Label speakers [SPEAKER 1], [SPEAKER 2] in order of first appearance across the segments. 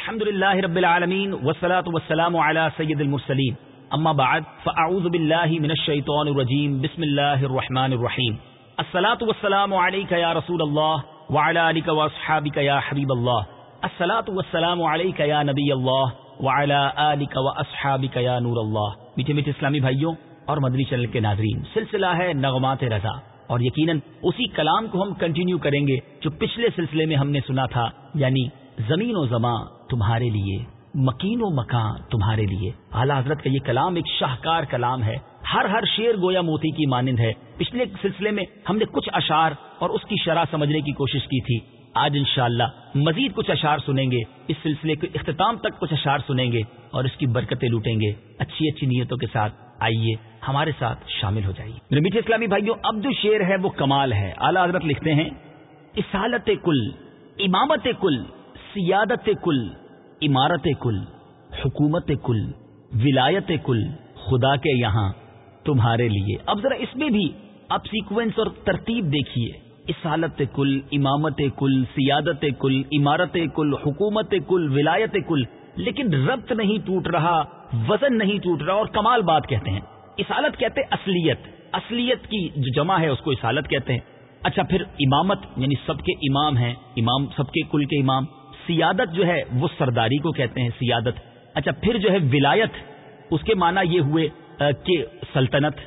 [SPEAKER 1] الحمد لله رب العالمين والصلاة والسلام على سيد المرسلين اما بعد، فاعوذ بالله من الشيطان الرجيم بسم الله الرحمن الرحيم الصلاة والسلام عليك يا رسول الله وعلى آلك واصحابك يا حبيب الله الصلاة والسلام عليك يا نبي الله وعلى آلك واصحابك يا نور الله میٹھے میٹھے اسلامی بھائیوں اور مدنی چینل کے ناظرین، سلسلہ ہے نغمات رضا. اور یقیناً اسی کلام کو ہم کنٹینیو کریں گے جو پچھلے سلسلے میں ہم نے سنا تھا یعنی زمین و زماں تمہارے لیے، مکین و مکان تمہارے لیے۔ اعلیٰ حضرت کا یہ کلام ایک شاہکار کلام ہے۔ ہر ہر شیر گویا موتی کی مانند ہے۔ پچھلے سلسلے میں ہم نے کچھ اشار اور اس کی شرح سمجھنے کی کوشش کی تھی۔ آج انشاءاللہ مزید کچھ اشار سنیں گے۔ اس سلسلے کے اختتام تک کچھ اشار سنیں گے اور اس کی برکتیں لوٹیں گے۔ اچھی اچھی نیتوں کے ساتھ آئیے، ہمارے ساتھ شامل ہو جائیے۔ میرے میٹھے اسلامی بھائیوں اب جو شیر ہے، وہ کمال ہے۔ اعلیٰ حضرت لکھتے ہیں اسالت کل، امامت کل۔ سیادت کل، عمارت کل، حکومت کل، ولایت کل، خدا کے یہاں، تمہارے لیے۔ اب ذرا اس میں بھی اب سیکوینس اور ترتیب دیکھیے۔ اسالت کل، امامت کل، سیادت کل، عمارت کل، حکومت کل، ولایت کل۔ لیکن ربط نہیں ٹوٹ رہا، وزن نہیں ٹوٹ رہا اور کمال بات کہتے ہیں۔ اسالت کہتے اصلیت۔ اصلیت کی جو جمع ہے اس کو اسالت کہتے ہیں۔ اچھا پھر امامت یعنی سب کے امام ہیں، امام، سب کے کل کے امام۔ سیادت جو ہے وہ سرداری کو کہتے ہیں، سیادت۔ اچھا پھر جو ہے ولایت، اس کے معنی یہ ہوئے کہ سلطنت۔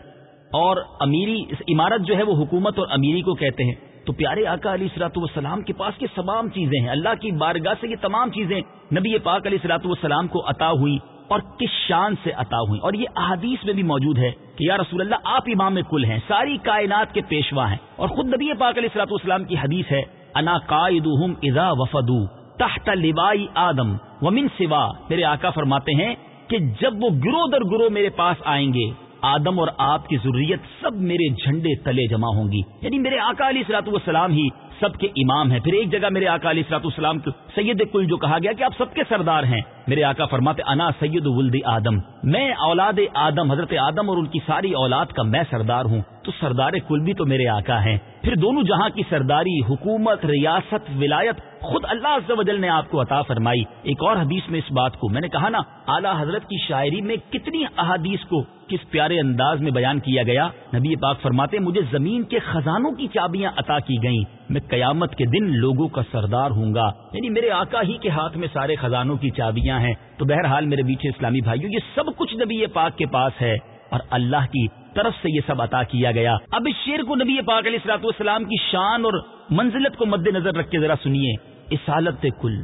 [SPEAKER 1] اور امیری عمارت جو ہے وہ حکومت اور امیری کو کہتے ہیں۔ تو پیارے آقا علی سلاۃ والسلام کے پاس یہ تمام چیزیں ہیں۔ اللہ کی بارگاہ سے یہ تمام چیزیں نبی پاک علیہ سلاۃ والسلام کو عطا ہوئی اور کس شان سے عطا ہوئی اور یہ احادیث میں بھی موجود ہے کہ یا رسول اللہ، آپ امام کل ہیں، ساری کائنات کے پیشوا ہیں۔ اور خود نبی پاک علیہ السلاط والسلام کی حدیث ہے، انا قائد اذا وفدو۔ تحت لبائی آدم، ومن سوا، میرے آقا فرماتے ہیں کہ جب وہ گرو در گرو میرے پاس آئیں گے، آدم اور آپ کی ضروریت سب میرے جھنڈے تلے جمع ہوں گی۔ یعنی میرے آقا علی سلاط والسلام ہی سب کے امام ہیں۔ پھر ایک جگہ میرے آقا علی سلاط والسلام سید کل جو کہا گیا کہ آپ سب کے سردار ہیں۔ میرے آقا فرماتے انا سید ولد آدم۔ میں اولاد آدم، حضرت آدم اور ان کی ساری اولاد کا میں سردار ہوں۔ تو سردار کل بھی تو میرے آقا ہیں۔ پھر دونوں جہاں کی سرداری، حکومت، ریاست، ولایت خود اللہ عز و جل نے آپ کو عطا فرمائی۔ ایک اور حدیث میں اس بات کو میں نے کہا نا، اعلیٰ حضرت کی شاعری میں کتنی احادیث کو کس پیارے انداز میں بیان کیا گیا؟ نبی پاک فرماتے مجھے زمین کے خزانوں کی چابیاں عطا کی گئیں۔ میں قیامت کے دن لوگوں کا سردار ہوں گا۔ یعنی میرے آقا ہی کے ہاتھ میں سارے خزانوں کی چابیاں ہیں۔ تو بہرحال میرے بیچے اسلامی بھائیوں یہ سب کچھ نبی پاک کے پاس ہے۔ اور اللہ کی طرف سے یہ سب عطا کیا گیا۔ اب اس شیر کو نبی پاک علیہ السلاط والسلام کی شان اور منزلت کو مد نظر رکھ کے ذرا سنیے۔ اسالت کل،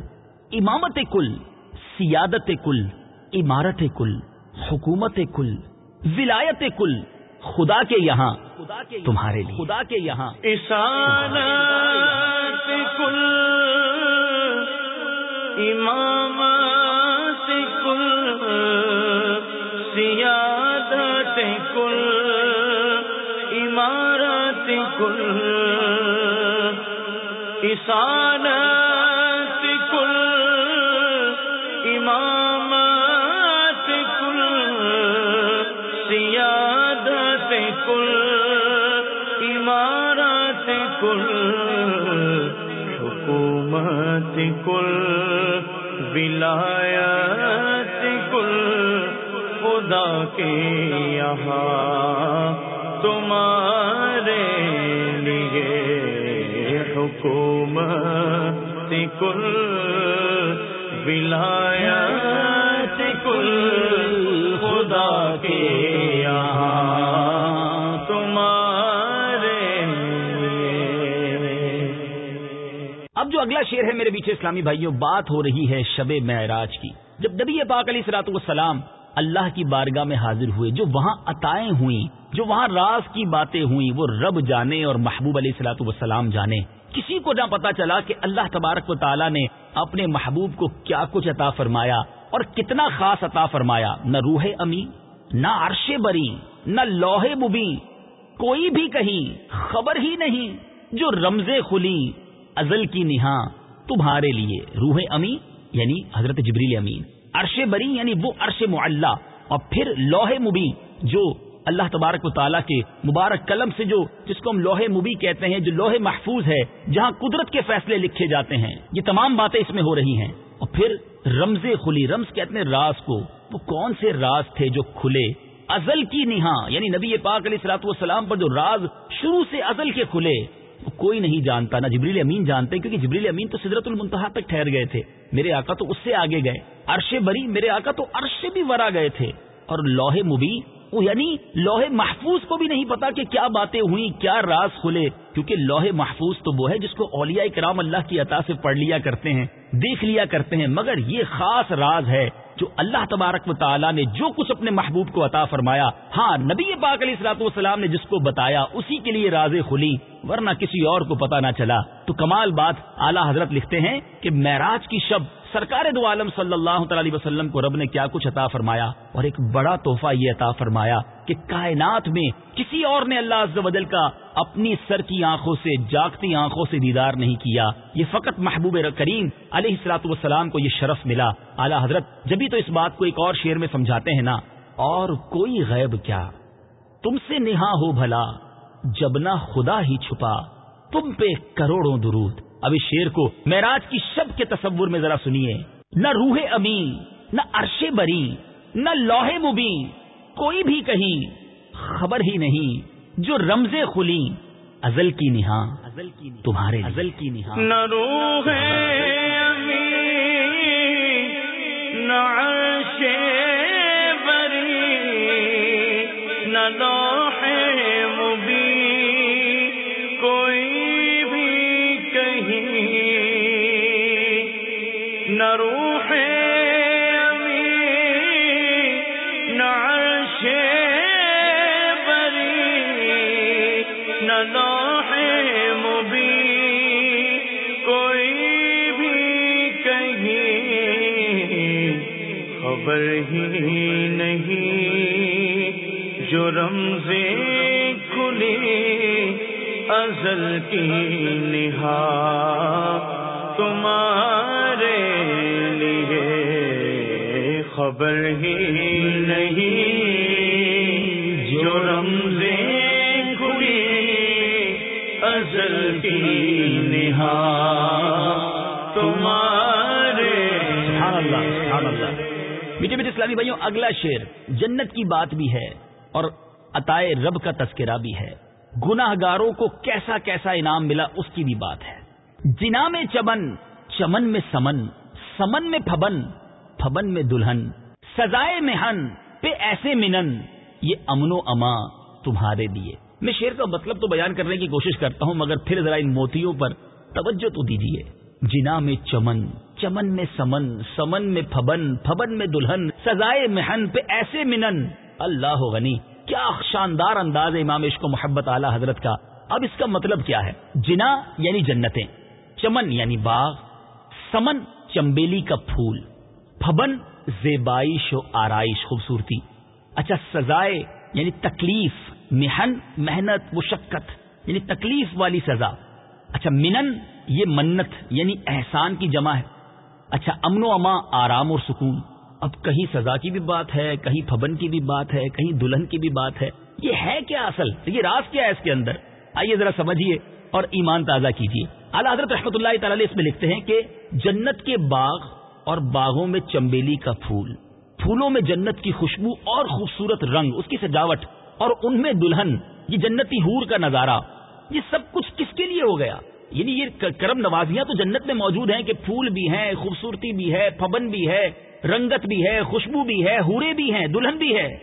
[SPEAKER 1] امامت کل، سیادت کل، عمارت کل، حکومت کل۔ ولایت کل خدا کے یہاں خدا کے تمہارے لیے۔ خدا کے یہاں۔
[SPEAKER 2] کل امامت کل سیادت کل عمارت کل۔ اسانت کل عمارت کل، حکومت کل ولایت کل، خدا کے یہاں تمہارے لیے حکومت کل ولایت کل، خدا کے
[SPEAKER 1] جو اگلا شعر ہے میرے پیچھے اسلامی بھائیوں، بات ہو رہی ہے شب معراج کی۔ جب نبی پاک علیہ سلاۃ والسلام اللہ کی بارگاہ میں حاضر ہوئے، جو وہاں عطائیں ہوئیں، جو وہاں راز کی باتیں ہوئیں، وہ رب جانے اور محبوب علیہ السلاۃ والسلام جانے۔ کسی کو نہ پتا چلا کہ اللہ تبارک و تعالیٰ نے اپنے محبوب کو کیا کچھ عطا فرمایا اور کتنا خاص عطا فرمایا۔ نہ روح امی نہ عرش بری، نہ لوہے مبی کوئی بھی کہیں، خبر ہی نہیں، جو رمز خلی ازل کی نہا تمہارے لیے، روح امی یعنی حضرت جبریل امین۔ عرش بری یعنی وہ عرش معلّہ اور پھر لوہے مبی جو اللہ تبارک و تعالیٰ کے مبارک قلم سے جو، جس کو ہم لوہے مبی کہتے ہیں، جو لوہے محفوظ ہے، جہاں قدرت کے فیصلے لکھے جاتے ہیں۔ یہ تمام باتیں اس میں ہو رہی ہیں۔ اور پھر رمز خلی، رمز کہتے ہیں راز کو۔ وہ کون سے راز تھے جو کھلے؟ ازل کی نہا یعنی نبی پاک علیہ السلاط والسلام پر جو راز شروع سے ازل کے کھلے۔ کوئی نہیں جانتا، نہ جبریل امین جانتے کیونکہ جبریل امین تو سدرت المنتہا تک ٹھہر گئے تھے۔ میرے آقا تو اس سے آگے گئے۔ عرش بری، میرے آقا تو عرش سے بھی ورا گئے تھے۔ اور لوہے مبی یعنی لوہے محفوظ کو بھی نہیں پتا کہ کیا باتیں ہوئی کیا راز کھلے۔ کیونکہ لوہے محفوظ تو وہ ہے جس کو اولیاء کرام اللہ کی عطا سے پڑھ لیا کرتے ہیں، دیکھ لیا کرتے ہیں۔ مگر یہ خاص راز ہے۔ جو اللہ تبارک و تعالیٰ نے جو کچھ اپنے محبوب کو عطا فرمایا ہاں نبی پاک علیہ السلاط والسلام نے جس کو بتایا، اسی کے لیے راز کھلی ورنہ کسی اور کو پتا نہ چلا۔ تو کمال بات اعلیٰ حضرت لکھتے ہیں کہ معراج کی شب سرکار دو عالم صلی اللہ تعالی وسلم کو رب نے کیا کچھ عطا فرمایا؟ اور ایک بڑا تحفہ یہ عطا فرمایا کہ کائنات میں کسی اور نے اللہ عز و جل کا اپنی سر کی آنکھوں سے، جاگتی آنکھوں سے دیدار نہیں کیا۔ یہ فقط محبوب کریم علیہ السلاط والسلام کو یہ شرف ملا۔ اعلیٰ حضرت جبھی تو اس بات کو ایک اور شعر میں سمجھاتے ہیں نا؟ اور کوئی غیب کیا؟ تم سے نہا ہو بھلا، جب نہ خدا ہی چھپا، تم پہ کروڑوں درود۔ اب اس شیر کو معراج کی شب کے تصور میں ذرا سنیے۔ نہ روح امین نہ عرش بری نہ لوہے مبین کوئی بھی کہیں خبر ہی نہیں جو رمز خلی ازل کی نہا ازل کی تمہارے ازل کی نہا
[SPEAKER 2] نہ روح امین نہ عرش ازل کی نہا تمہارے لیے خبر ہی نہیں جو رمزے کھلی ازل کی نہا تمہارے
[SPEAKER 1] سبحان اللہ سبحان اللہ۔ میٹھے میٹھے اسلامی بھائیوں اگلا شعر جنت کی بات بھی ہے اور عطائے رب کا تذکرہ بھی ہے۔ گناہ گاروں کو کیسا کیسا انعام ملا اس کی بھی بات ہے۔ جنا میں چمن چمن میں سمن سمن میں پھبن پھبن میں دلہن، سزائے مہن پہ ایسے منن، یہ امن و اما تمہارے لیے۔ میں شعر کا مطلب تو بیان کرنے کی کوشش کرتا ہوں، مگر پھر ذرا ان موتیوں پر توجہ تو دیجیے جنا میں چمن چمن میں سمن سمن میں پھبن پھبن میں دلہن، سزائے مہن پہ ایسے منن۔ اللہ غنی۔ کیا شاندار انداز ہے امام عشق و محبت اعلی حضرت کا۔ اب اس کا مطلب کیا ہے؟ جنا یعنی جنتیں، چمن یعنی باغ، سمن چمبیلی کا پھول، پھبن زیبائش و آرائش خوبصورتی۔ اچھا سزائے یعنی تکلیف محن محنت، مشقت یعنی تکلیف والی سزا۔ اچھا منن یہ منت یعنی احسان کی جمع ہے۔ اچھا امن و اما، آرام اور سکون۔ اب کہیں سزا کی بھی بات ہے، کہیں پھبن کی بھی بات ہے، کہیں دلہن کی بھی بات ہے۔ یہ ہے کیا اصل؟ یہ راز کیا ہے اس کے اندر؟ آئیے ذرا سمجھیے اور ایمان تازہ کیجیے۔ اعلیٰ حضرت رحمۃ اللہ تعالی اس میں لکھتے ہیں کہ جنت کے باغ اور باغوں میں چمبیلی کا پھول۔ پھولوں میں جنت کی خوشبو اور خوبصورت رنگ، اس کی سجاوٹ اور ان میں دلہن، یہ جنتی ہور کا نظارہ۔ یہ سب کچھ کس کے لیے ہو گیا؟ یعنی یہ کرم نوازیاں تو جنت میں موجود ہیں کہ پھول بھی ہیں، خوبصورتی بھی ہے، پھبن بھی ہے۔ رنگت بھی ہے، خوشبو بھی ہے ہورے بھی ہیں، دلہن بھی ہے۔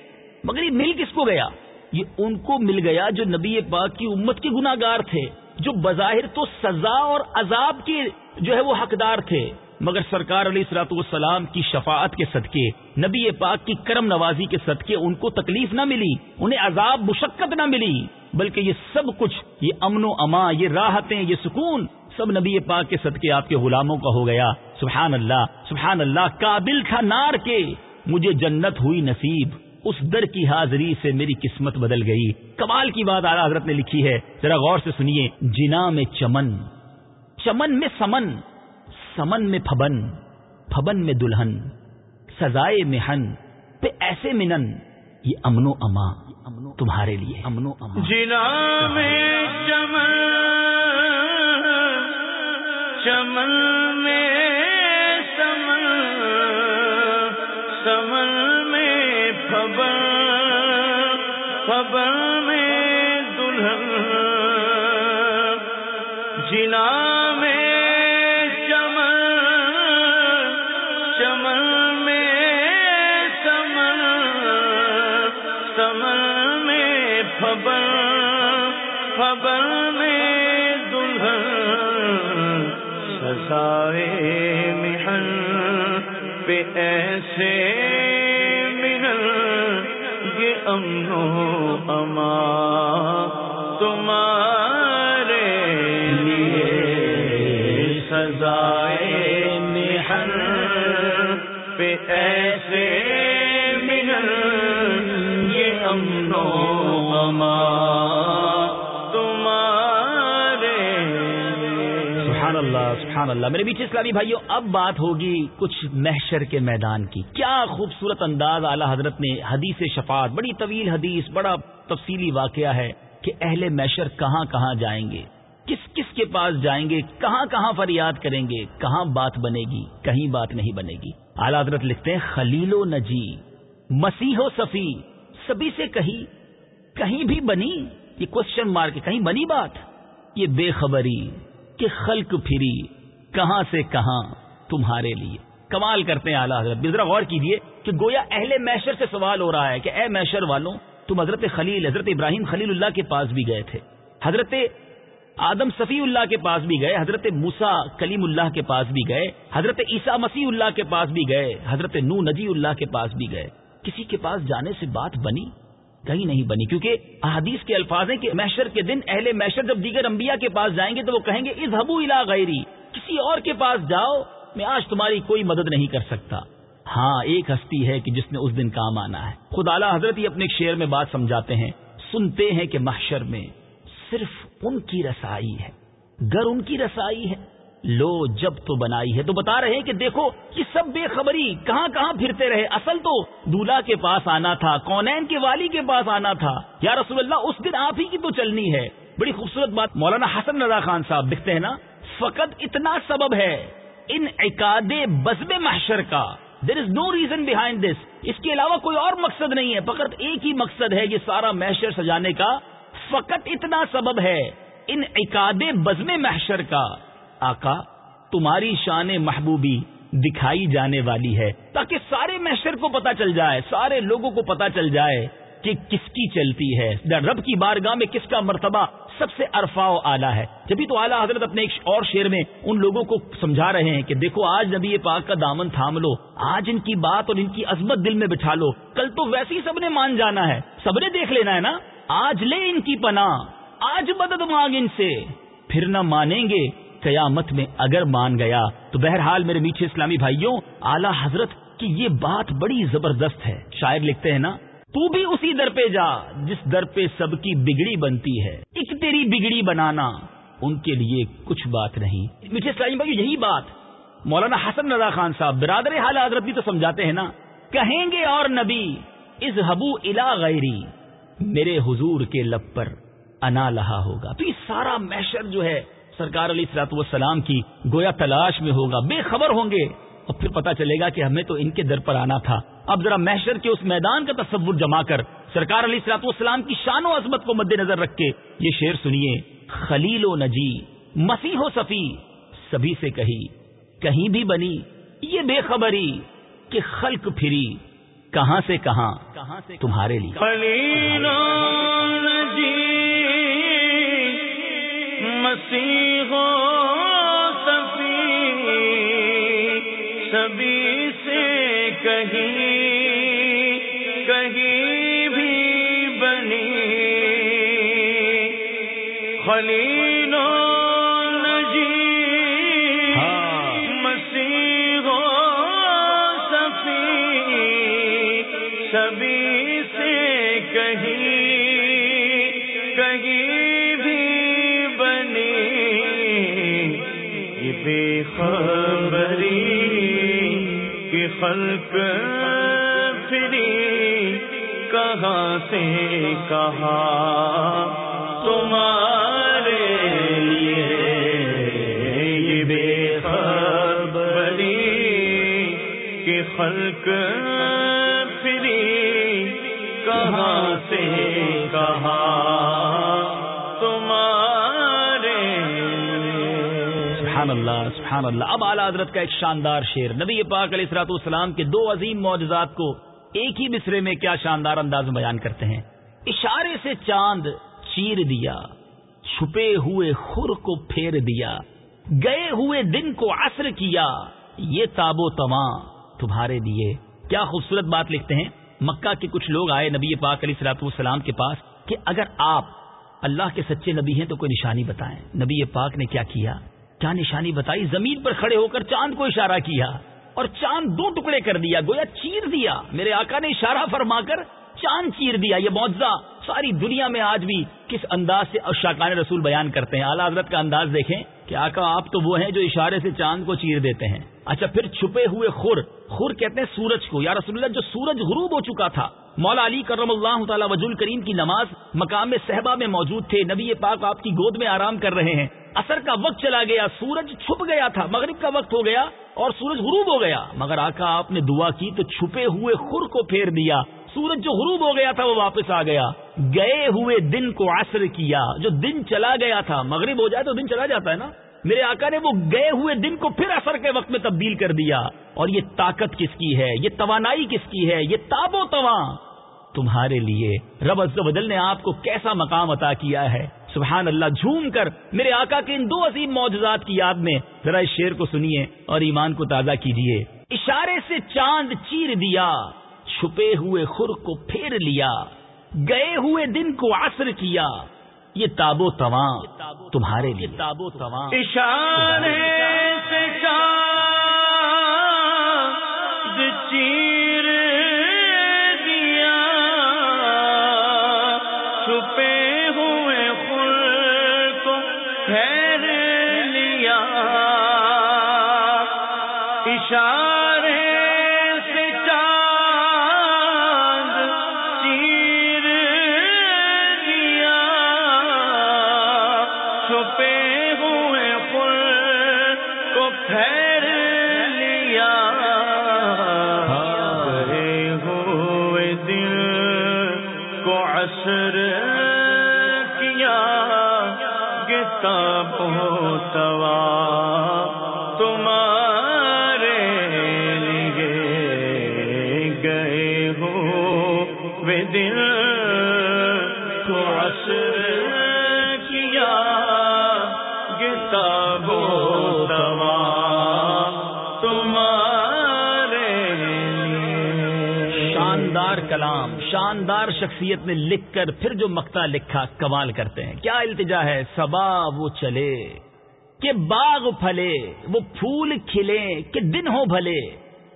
[SPEAKER 1] مگر یہ مل کس کو گیا؟ یہ ان کو مل گیا جو نبی پاک کی امت کے گناگار تھے، جو بظاہر تو سزا اور عذاب کے جو ہے وہ حقدار تھے۔ مگر سرکار علیہ السلاط والسلام کی شفاعت کے صدقے، نبی پاک کی کرم نوازی کے صدقے ان کو تکلیف نہ ملی، انہیں عذاب مشقت نہ ملی، بلکہ یہ سب کچھ، یہ امن و اما یہ راحتیں، یہ سکون سب نبی پاک کے صدقے آپ کے غلاموں کا ہو گیا۔ سبحان اللہ سبحان اللہ قابل تھا نار کے۔ مجھے جنت ہوئی نصیب۔ اس در کی حاضری سے میری قسمت بدل گئی۔ کمال کی بات اعلیٰ حضرت نے لکھی ہے۔ ذرا غور سے سنیے۔ جنا میں چمن۔ چمن میں سمن۔ سمن میں پھبن۔ پھبن میں دلہن۔ سزائے مہن پہ ایسے منن۔ یہ امن و اما تمہارے لیے۔ امن و اما۔
[SPEAKER 2] جنا میں چمن۔ چمن میں جنا
[SPEAKER 1] سبحان اللہ سبحان اللہ۔ میرے بیچ اسلامی بھائیوں اب بات ہوگی کچھ محشر کے میدان کی۔ کیا خوبصورت انداز اعلی حضرت نے حدیث شفاعت، بڑی طویل حدیث، بڑا تفصیلی واقعہ ہے کہ اہل محشر کہاں کہاں جائیں گے؟ کس کس کے پاس جائیں گے؟ کہاں کہاں فریاد کریں گے؟ کہاں بات بنے گی؟ کہیں بات نہیں بنے گی۔ اعلی حضرت لکھتے ہیں، خلیل و نجی، مسیح و صفی، سبھی سے کہیں کہیں بھی بنی، یہ کوشچن مار کے کہیں بنی بات۔ یہ بے خبری کہ خلق پھری کہاں سے کہاں تمہارے لیے۔ کمال کرتے ہیں اعلیٰ حضرت۔ ذرا غور کیجیے کہ گویا اہل میشر سے سوال ہو رہا ہے کہ اے میشر والوں، تم حضرت خلیل، حضرت ابراہیم خلیل اللہ کے پاس بھی گئے تھے۔ حضرت آدم صفی اللہ کے پاس بھی گئے، حضرت موسا کلیم اللہ کے پاس بھی گئے، حضرت عیسیٰ مسیح اللہ کے پاس بھی گئے، حضرت نو نجی اللہ کے پاس بھی گئے۔ کسی کے پاس جانے سے بات بنی؟ کہیں نہیں بنی، کیونکہ احادیث کے الفاظ ہیں کہ محشر کے دن اہل محشر جب دیگر انبیاء کے پاس جائیں گے تو وہ کہیں گے از ہبو الا غیری، کسی اور کے پاس جاؤ، میں آج تمہاری کوئی مدد نہیں کر سکتا۔ ہاں ایک ہستی ہے کہ جس نے اس دن کام آنا ہے۔ خدا اعلی حضرت ہی اپنے ایک شعر میں بات سمجھاتے ہیں۔ سنتے ہیں کہ محشر میں صرف ان کی رسائی ہے۔ گر ان کی رسائی ہے۔ لو جب تو بنائی ہے تو بتا رہے ہیں کہ دیکھو یہ سب بے خبری کہاں کہاں پھرتے رہے؟ اصل تو دولہا کے پاس آنا تھا، کونین کے والی کے پاس آنا تھا۔ یا رسول اللہ، اس دن آپ ہی کی تو چلنی ہے۔ بڑی خوبصورت بات، مولانا حسن رضا خان صاحب دکھتے ہیں نا، فقط اتنا سبب ہے۔ ان عقاد بزم محشر کا۔ دیر از نو ریزن بہائنڈ دس اس کے علاوہ کوئی اور مقصد نہیں ہے۔ فقط ایک ہی مقصد ہے یہ سارا محشر سجانے کا۔ فقط اتنا سبب ہے۔ ان عقاد بزم محشر کا۔ آقا، تمہاری شان محبوبی دکھائی جانے والی ہے۔ تاکہ سارے محشر کو پتا چل جائے، سارے لوگوں کو پتا چل جائے کہ کس کی چلتی ہے۔ رب کی بارگاہ میں کس کا مرتبہ سب سے ارفا و اعلیٰ ہے۔ جبھی تو اعلیٰ حضرت اپنے ایک اور شعر میں ان لوگوں کو سمجھا رہے ہیں کہ دیکھو، آج نبی پاک کا دامن تھام لو، آج ان کی بات اور ان کی عظمت دل میں بٹھا لو۔ کل تو ویسے ہی سب نے مان جانا ہے۔ سب نے دیکھ لینا ہے نا؟ آج لے ان کی پناہ، آج مدد مانگ ان سے۔ پھر نہ مانیں گے قیامت میں اگر مان گیا تو بہرحال میرے میٹھے اسلامی بھائیوں، اعلی حضرت کی یہ بات بڑی زبردست ہے۔ شاعر لکھتے ہیں نا، تو بھی اسی در پہ جا جس در پہ سب کی بگڑی بنتی ہے۔ ایک تیری بگڑی بنانا ان کے لیے کچھ بات نہیں۔ میٹھے اسلامی بھائی یہی بات مولانا حسن رضا خان صاحب برادر حال حضرت بھی تو سمجھاتے ہیں نا، کہیں گے اور نبی از ہبو الا غیری، میرے حضور کے لب پر انا لہا ہوگا۔ تو یہ سارا محشر جو ہے سرکار علی سلاط والسلام کی گویا تلاش میں ہوگا، بے خبر ہوں گے۔ اور پھر پتا چلے گا کہ ہمیں تو ان کے در پر آنا تھا۔ اب ذرا محشر کے اس میدان کا تصور جما کر، سرکار علی سلاط والسلام کی شان و عظمت کو مد نظر رکھ کے یہ شعر سنیے۔ خلیل و نجی مسیح و صفی، سبھی سے کہی، کہیں بھی بنی، یہ بے خبری کہ خلق پھری، کہاں سے کہاں کہاں سے تمہارے لیے۔
[SPEAKER 2] نجی مسیح صفی سبھی سے کہیں کہیں بھی بنی۔ خلیل نجی مسیح صفی سبھی خبری کہ خلق فری کہاں سے کہاں تمہارے لیے یہ بے خبری کہ خلق فری کہاں
[SPEAKER 1] سبحان اللہ اب اعلیٰ حضرت کا ایک شاندار شعر۔ نبی پاک علیہ السلاط والسلام کے دو عظیم معجزات کو ایک ہی مصرے میں کیا شاندار انداز بیان کرتے ہیں۔ اشارے سے چاند چیر دیا، چھپے ہوئے خر کو پھیر دیا، گئے ہوئے دن کو عصر کیا، یہ تاب و تواں تمہارے لیے۔ کیا خوبصورت بات لکھتے ہیں۔ مکہ کے کچھ لوگ آئے نبی پاک علیہ سلاط والسلام کے پاس کہ اگر آپ اللہ کے سچے نبی ہیں تو کوئی نشانی بتائیں۔ نبی پاک نے کیا کیا؟ کیا نشانی بتائی؟ زمین پر کھڑے ہو کر چاند کو اشارہ کیا اور چاند دو ٹکڑے کر دیا، گویا چیر دیا۔ میرے آقا نے اشارہ فرما کر چاند چیر دیا۔ یہ معجزہ ساری دنیا میں آج بھی کس انداز سے اشاکان رسول بیان کرتے ہیں؟ اعلیٰ حضرت کا انداز دیکھیں کہ آقا آپ تو وہ ہیں جو اشارے سے چاند کو چیر دیتے ہیں۔ اچھا پھر چھپے ہوئے خور خور کہتے ہیں سورج کو۔ یا رسول اللہ، جو سورج غروب ہو چکا تھا۔ مولا علی کرم اللہ تعالیٰ وجول کریم کی نماز مقام صحبہ میں موجود تھے۔ نبی پاک آپ کی گود میں آرام کر رہے ہیں۔ اثر کا وقت چلا گیا، سورج چھپ گیا تھا۔ مغرب کا وقت ہو گیا اور سورج غروب ہو گیا۔ مگر آقا، آپ نے دعا کی تو چھپے ہوئے خور کو پھیر دیا۔ سورج جو غروب ہو گیا تھا وہ واپس آ گیا۔ گئے ہوئے دن کو عصر کیا۔ جو دن چلا گیا تھا، مغرب ہو جائے تو دن چلا جاتا ہے نا۔ میرے آقا نے وہ گئے ہوئے دن کو پھر اثر کے وقت میں تبدیل کر دیا اور یہ طاقت کس کی ہے؟ یہ توانائی کس کی ہے؟ یہ تاب و تواں تمہارے لیے رب عز و جل نے آپ کو کیسا مقام عطا کیا ہے؟ سبحان اللہ، جھوم کر میرے آقا کے ان دو عظیم معجزات کی یاد میں ذرا اس شعر کو سنیے اور ایمان کو تازہ کیجیے۔ اشارے سے چاند چیر دیا، چھپے ہوئے خر کو پھیر لیا، گئے ہوئے دن کو عصر کیا۔ یہ تابو تواں تمہارے لیے۔ تابو تواں
[SPEAKER 2] اشارے سے چیر دیا، چھپے ہوئے خل کو پھیر لیا۔ اشارے چھپے ہوئے خل کو
[SPEAKER 1] پھیل شخصیت نے لکھ کر پھر جو مکتا لکھا کمال کرتے ہیں۔ کیا التجا ہے؟ سبا وہ چلے، کہ باغ پھلے، وہ پھول کھلے، کہ دن ہو بھلے۔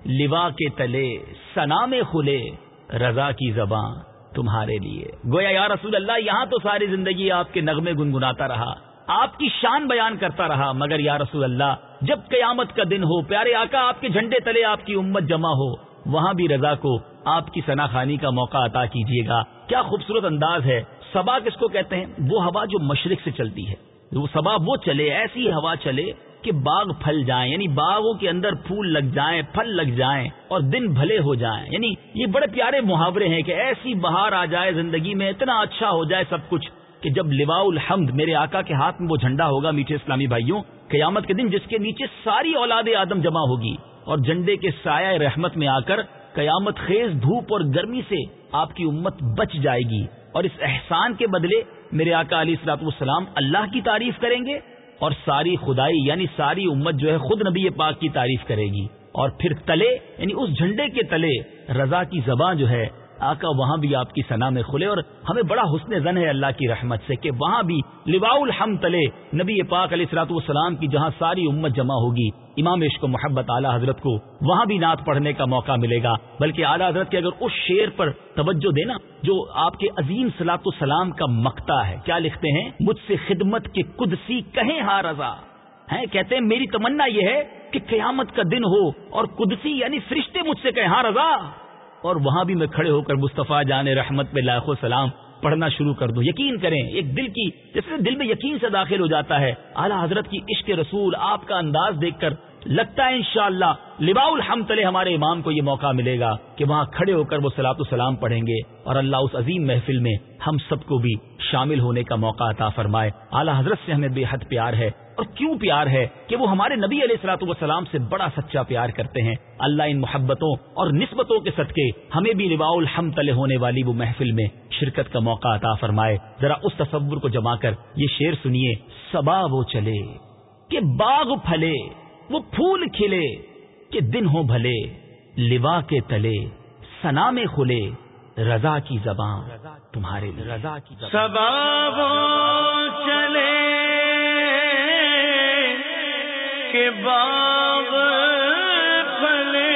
[SPEAKER 1] لوا کے تلے، سنا میں کھلے رضا کی زباں تمہارے لیے۔ گویا یا رسول اللہ، یہاں تو ساری زندگی آپ کے نغمے گنگناتا رہا۔ آپ کی شان بیان کرتا رہا، مگر یا رسول اللہ، جب قیامت کا دن ہو، پیارے آقا، آپ کے جھنڈے تلے آپ کی امت جمع ہو وہاں بھی رضا کو آپ کی سنا خانی کا موقع عطا کیجیے گا۔ کیا خوبصورت انداز ہے۔ سبا کس کو کہتے ہیں؟ وہ ہوا جو مشرق سے چلتی ہے۔ وہ سبا وہ چلے، ایسی ہوا چلے کہ باغ پھل جائیں یعنی باغوں کے اندر پھول لگ جائیں، پھل لگ جائیں اور دن بھلے ہو جائیں۔ یعنی یہ بڑے پیارے محاورے ہیں کہ ایسی بہار آ جائے، زندگی میں اتنا اچھا ہو جائے سب کچھ کہ جب لواء الحمد میرے آقا کے ہاتھ میں وہ جھنڈا ہوگا میٹھے اسلامی بھائیوں، قیامت کے دن جس کے نیچے ساری اولاد آدم جمع ہوگی۔ اور جھنڈے کے سایہ رحمت میں آ کر قیامت خیز دھوپ اور گرمی سے آپ کی امت بچ جائے گی اور اس احسان کے بدلے میرے آقا علی السلاط والسلام اللہ کی تعریف کریں گے اور ساری خدائی یعنی ساری امت جو ہے خود نبی پاک کی تعریف کرے گی اور پھر تلے یعنی اس جھنڈے کے تلے رضا کی زباں جو ہے آقا وہاں بھی آپ کی سنا میں کھلے اور ہمیں بڑا حسن زن ہے اللہ کی رحمت سے کہ وہاں بھی لواء الحم تلے نبی پاک علیہ السلاط والسلام کی جہاں ساری امت جمع ہوگی امام عشق و محبت اعلیٰ حضرت کو وہاں بھی نعت پڑھنے کا موقع ملے گا، بلکہ اعلیٰ حضرت کے اگر اس شعر پر توجہ دینا، جو آپ کے عظیم سلاط السلام کا مکتا ہے، کیا لکھتے ہیں؟ مجھ سے خدمت کے قدسی کہیں ہاں رضا۔ ہیں، کہتے ہیں میری تمنا یہ ہے کہ قیامت کا دن ہو اور قدسی یعنی فرشتے مجھ سے کہیں ہاں رضا۔ اور وہاں بھی میں کھڑے ہو کر مصطفیٰ جان رحمت پہ لاکھ و سلام پڑھنا شروع کر دو۔ یقین کریں، ایک دل کی جیسے دل میں یقین سے داخل ہو جاتا ہے، اعلیٰ حضرت کی عشق رسول آپ کا انداز دیکھ کر لگتا ہے انشاءاللہ شاء لبا تلے ہمارے امام کو یہ موقع ملے گا کہ وہاں کھڑے ہو کر وہ سلاط السلام پڑھیں گے اور اللہ اس عظیم محفل میں ہم سب کو بھی شامل ہونے کا موقع عطا فرمائے۔ اعلیٰ حضرت سے ہمیں بے حد پیار ہے اور کیوں پیار ہے کہ وہ ہمارے نبی علیہ السلاط والسلام سے بڑا سچا پیار کرتے ہیں۔ اللہ ان محبتوں اور نسبتوں کے صدقے ہمیں بھی لبا الحم تلے ہونے والی وہ محفل میں شرکت کا موقع عطا فرمائے۔ ذرا اس تصور کو جما کر یہ شعر سنیے، سبا وہ چلے کہ باغ پھلے۔ وہ پھول کھلے کہ دن ہو بھلے لوا کے تلے سنا میں کھلے رضا کی زبان تمہارے رضا کی
[SPEAKER 2] سبا وہ چلے کہ باغ پھلے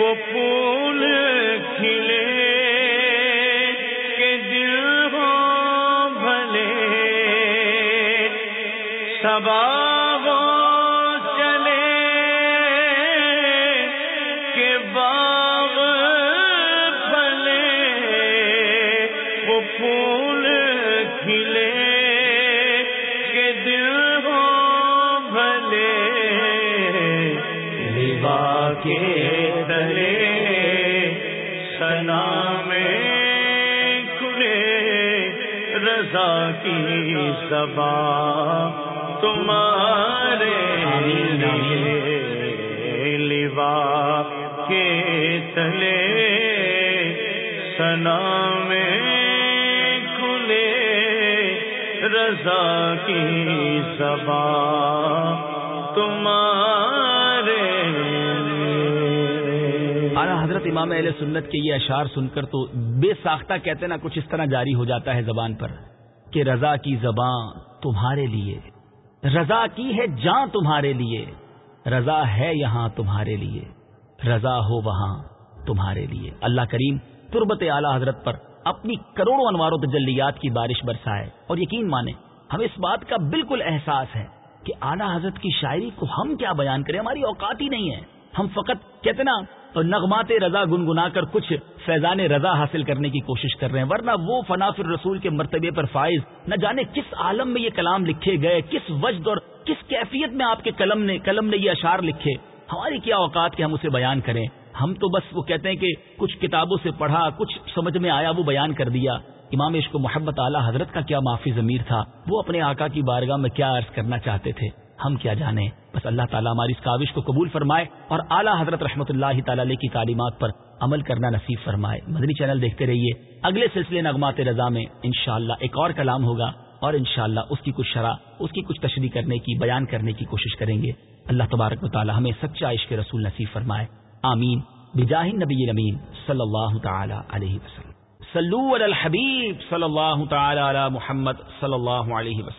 [SPEAKER 2] وہ پھول کی سبا تمہارے لوا کے تلے سنا میں کھلے رضا کی سبا تمہارے
[SPEAKER 1] اعلیٰ حضرت امام علیہ سنت کے یہ اشعار سن کر تو بے ساختہ کہتے نا کچھ اس طرح جاری ہو جاتا ہے زبان پر۔ کہ رضا کی زبان تمہارے لیے۔ رضا کی ہے جاں تمہارے لیے۔ رضا ہے یہاں تمہارے لیے۔ رضا ہو وہاں تمہارے لیے۔ اللہ کریم تربت اعلی حضرت پر اپنی کروڑوں انوار و تجلیات کی بارش برسائے۔ اور یقین مانے ہمیں اس بات کا بالکل احساس ہے کہ اعلی حضرت کی شاعری کو ہم کیا بیان کریں؟ ہماری اوقات ہی نہیں ہے۔ ہم فقط کتنا نغمات رضا گنگنا کر کچھ فیضان رضا حاصل کرنے کی کوشش کر رہے ہیں۔ ورنہ وہ فنافر رسول کے مرتبے پر فائز۔ نہ جانے کس عالم میں یہ کلام لکھے گئے، کس وجد اور کس کیفیت میں آپ کے قلم نے قلم نے یہ اشار لکھے۔ ہماری کیا اوقات کہ ہم اسے بیان کریں۔ ہم تو بس وہ کہتے ہیں کہ کچھ کتابوں سے پڑھا، کچھ سمجھ میں آیا، وہ بیان کر دیا۔ امام عشق و محبت اعلیٰ حضرت کا کیا معافی ضمیر تھا۔ وہ اپنے آقا کی بارگاہ میں کیا عرض کرنا چاہتے تھے؟ ہم کیا جانیں بس اللہ تعالیٰ ہماری اس کاوش کو قبول فرمائے اور اعلیٰ حضرت رحمۃ اللہ تعالی کی تعلیمات پر عمل کرنا نصیب فرمائے۔ مدنی چینل دیکھتے رہیے۔ اگلے سلسلے نغمات رضا میں انشاءاللہ ایک اور کلام ہوگا اور انشاءاللہ اس کی کچھ شرح، اس کی کچھ تشریح کرنے کی، بیان کرنے کی کوشش کریں گے۔ اللہ تبارک و تعالی ہمیں سچا عشق رسول نصیب فرمائے۔ آمین۔ بجاہ نبی الامین صلی اللہ تعالی علیہ وسلم۔ صلو علی الحبیب صلی اللہ تعالی علی محمد صلی اللہ علیہ وسلم۔